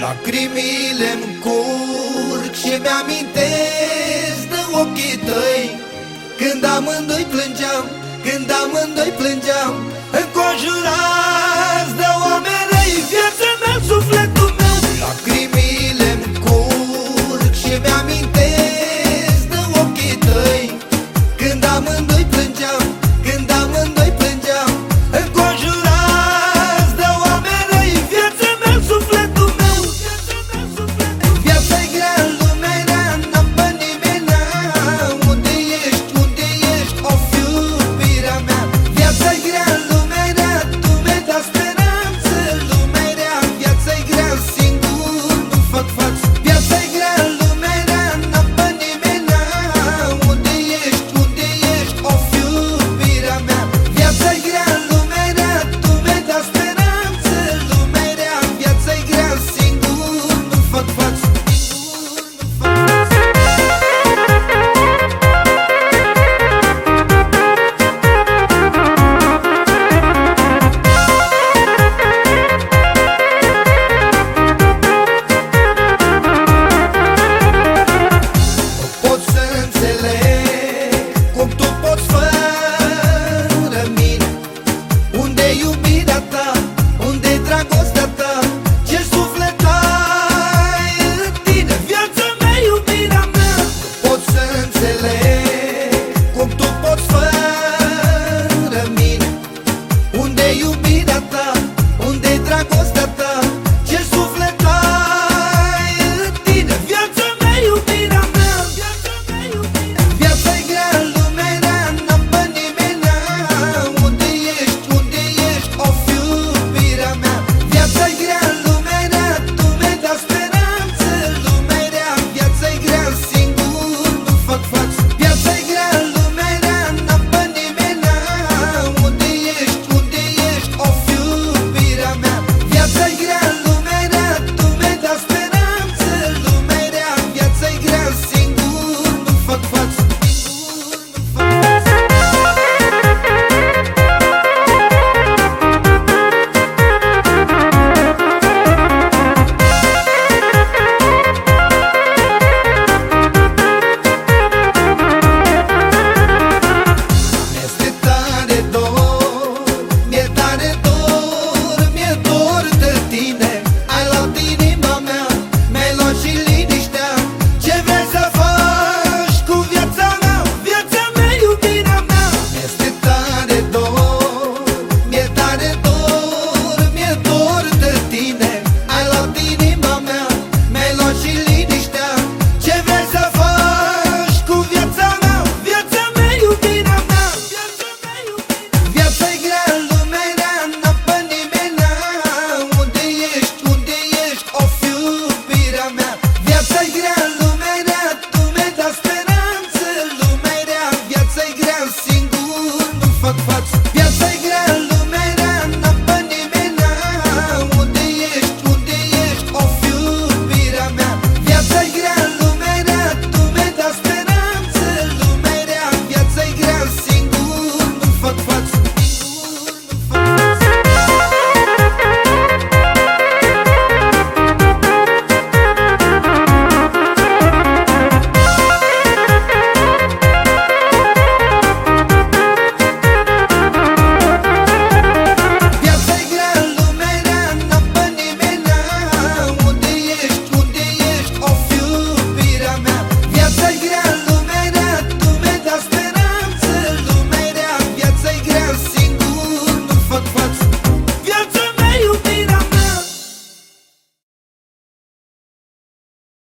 Lacrimile îmi curg și mi-amintesc de ochii tăi. Când amândoi plângeam, când amândoi plângeam